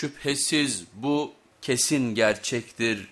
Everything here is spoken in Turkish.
Şüphesiz bu kesin gerçektir.